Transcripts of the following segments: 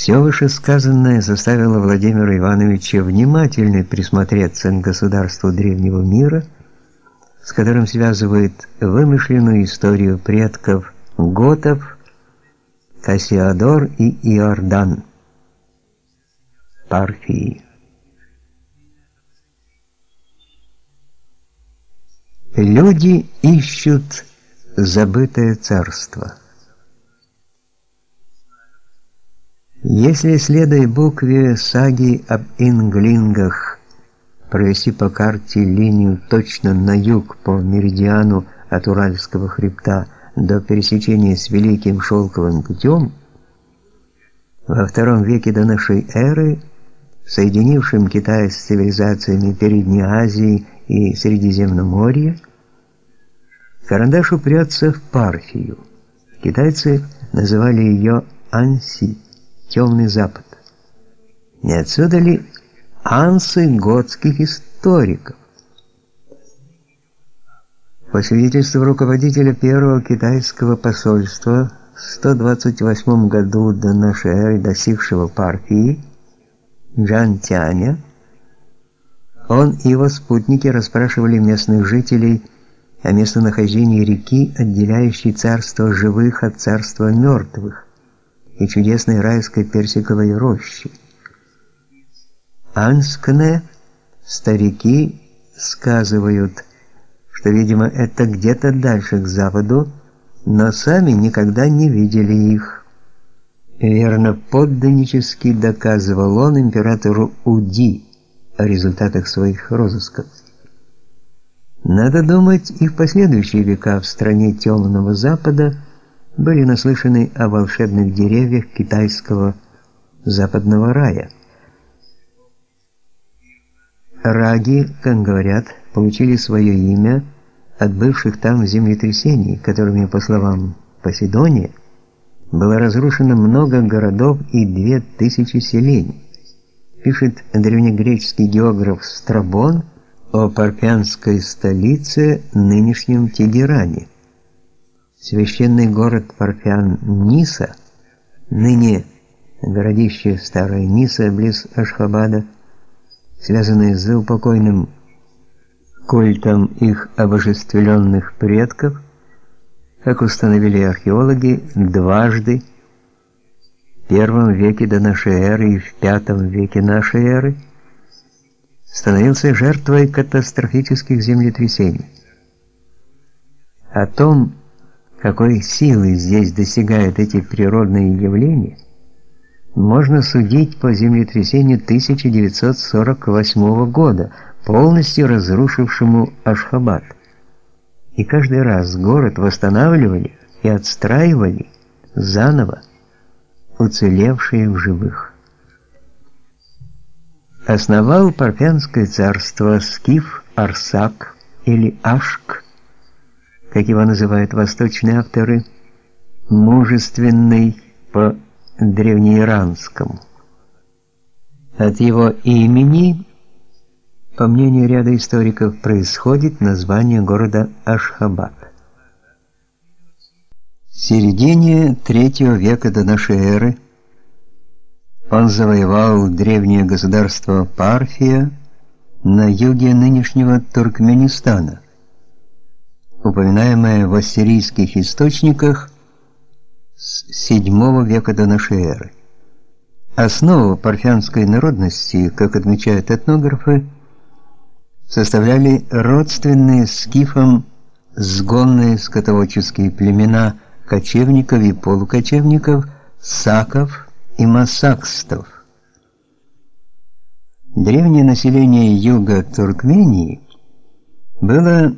Все вышесказанное заставило Владимира Ивановича внимательно присмотреться к государству древнего мира, с которым связывает вымышленную историю предков готов, Кассиодор и Иордан, Парфии. Люди ищут забытое царство. Если, следуя букве саги об инглингах, провести по карте линию точно на юг по меридиану от Уральского хребта до пересечения с Великим Шелковым путем, во втором веке до нашей эры, соединившим Китай с цивилизациями Передней Азии и Средиземноморья, карандаш упрется в Парфию. Китайцы называли ее Анси темный запад. Не отсюда ли ансы готских историков? По свидетельству руководителя первого китайского посольства в 128 году до нашей эры достигшего Парфии, Джан Тяня, он и его спутники расспрашивали местных жителей о местонахождении реки, отделяющей царство живых от царства мертвых и чудесной райской персиковой рощи. Анскне старики сказывают, что, видимо, это где-то дальше к западу, но сами никогда не видели их. Верно, подданнически доказывал он императору Уди о результатах своих розысков. Надо думать, и в последующие века в стране темного запада были наслышаны о волшебных деревьях китайского западного рая. Раги, как говорят, получили свое имя от бывших там землетрясений, которыми, по словам Поседония, было разрушено много городов и две тысячи селений. Пишет древнегреческий географ Страбон о парфянской столице, нынешнем Тегеране. Священный город Парфян Ниса, ныне городище Старая Ниса близ Ашхабада, связанное с упокойным культом их обожествленных предков, как установили археологи, дважды в первом веке до нашей эры и в пятом веке нашей эры становился жертвой катастрофических землетрясений. О том, какой силы здесь достигают эти природные явления, можно судить по землетрясению 1948 года, полностью разрушившему Ашхабад. И каждый раз город восстанавливали и отстраивали заново уцелевшие в живых. Основал Парфянское царство Скиф Арсак или Ашк как его называют восточные авторы, мужественный по древнеиранскому. От его имени, по мнению ряда историков, происходит название города Ашхабад. В середине третьего века до нашей эры он завоевал древнее государство Парфия на юге нынешнего Туркменистана упоминаемое в ассирийских источниках с VII века до нашей эры. Основу парфянской народности, как отмечают этнографы, составляли родственные скифам сгонные скотоводческие племена кочевников и полукочевников, саков и масакстов. Древнее население юга Туркмении было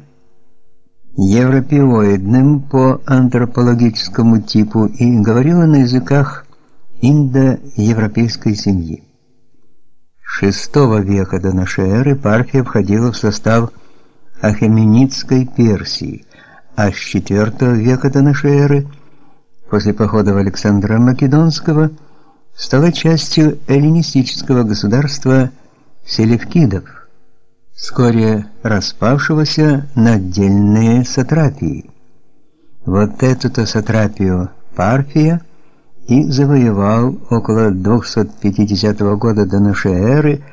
европеоидным по антропологическому типу и говорила на языках индоевропейской семьи. VI века до нашей эры Парфия входила в состав Ахеменидской Персии, а с IV века до нашей эры, после походов Александра Македонского, стала частью эллинистического государства селевкидов вскоре распавшегося на отдельные сатрапии. Вот эту-то сатрапию Парфия и завоевал около 250 года до нашей эры